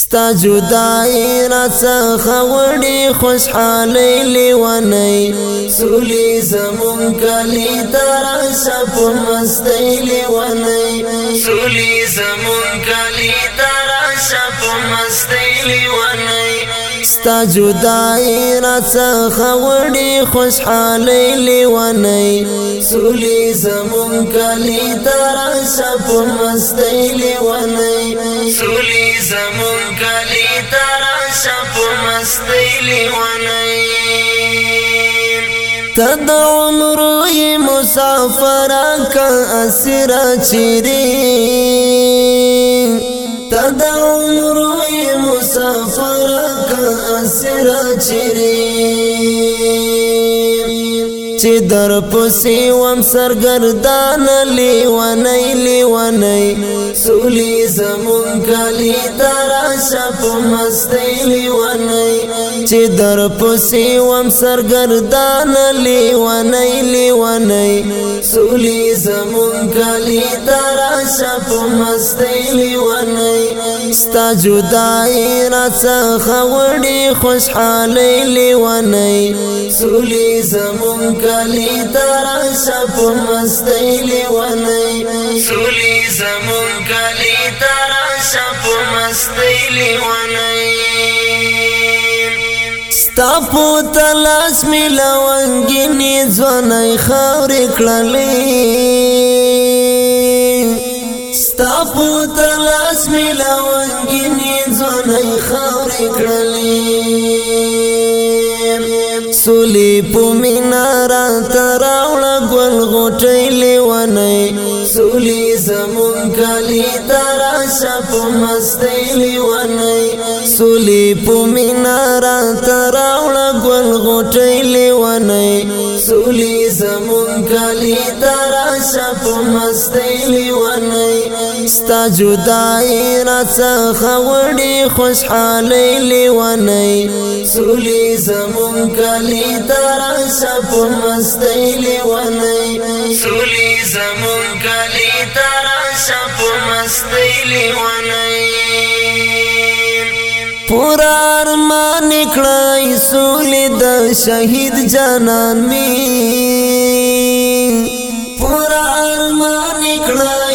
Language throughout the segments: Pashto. ستا جدائی را څخه وړي خوشحالي لیونی سولي زمون کلی تر شپ مستی لیونی سولي زمون کلی تر شپ مستی لیونی ستا جدائی را څخه وړي خوشحالي لیونی سولي زمون کلی تر سپ مستی لیونی سولي زمون کلی تر سپ مستی لیونی تد عمر مسافر کا اسرا چیری تد عمر سره چری چې در پسې وم سرګردان لیونی لیونی سولی زمون کلی ترا شپ مستی لیونی چې در پسې وم سرګردان لیوانې لیوانې سولې زمون کلی تر شپ مستې لیوانې ستا جدای را څخه وړي خوشحالې لیوانې سولې زمون کلی تر شپ مستې لیوانې سولې زمون کلی تر شپ مستې لیوانې ستا په تلاس می لونګینې ځواني خاورې کړلې ستا په تلاس می لونګینې ځواني خاورې کړلې سولي په مینارا تراوړ ګل غټې لونې سولي زمون کلی تر شپ مستی لیوانی سولی پو مینا را تراوڑا گل غوٹی لیوانی سولی زمون کلی ترا شپ مستی لیوانی ستا جدائی را څخه وړي خوشحالي لیونی سولي زمون کلی تر شپ مستی لیونی سولي زمون کلی تر شپ مستی لیونی پورا ارمان کړای سولي د شهید جانان می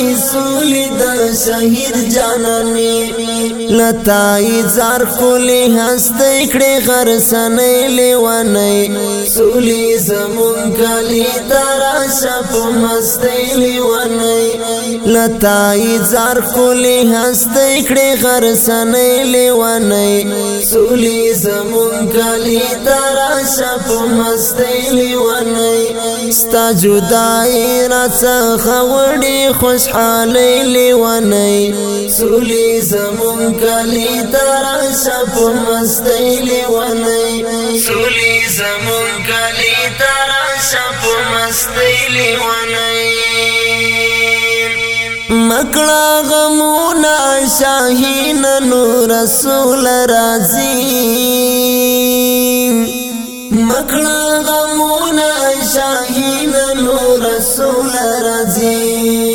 سولی د شهید جانانی لتای زار کولی هست کړي غر سنې لیوانې سولی زمون کلی ترا شپ مستې لیوانې لتای زار کولی هستی کړي غر سنې لیوانې سولي زمون کلی ترا شپ مستې لیوانې ستا جدای را څخه وړي خوشحالې لیوانې سولي زمون کلی ترا شپ مستې لیوانې سولي زمون کلی ترا شپ مستې لیوانې مکړه غمونه شاهین نور رسول رازی مکړه غمونه شاهین نور رسول رازی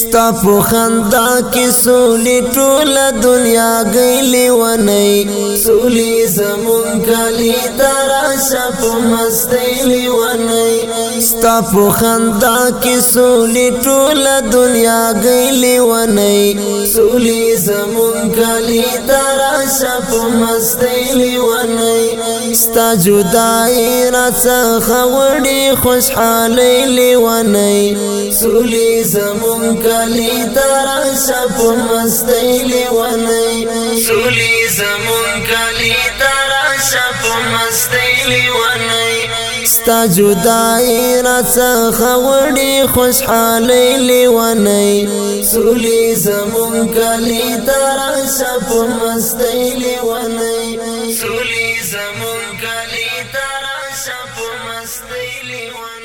ستا په خندا کې سولې ټوله دنیا غلې ونی سولې زمون کلی ترا سپ مستی لیونی ستا پو خندا کی سولی ټول دنیا گئی لیونی سولی زمون کلی ترا سپ مستی لیونی ستا جدائی را سخوڑی خوشحالی لیونی سولی زمون کلی ترا سپ مستی لیونی سولی زمون کلی ترا شپ مستی لیونی ستا جدائی را څخه وړي خوشحالي لیونی سولي زمون کلی تر شپ مستی لیونی سولي زمون کلی تر شپ مستی لیونی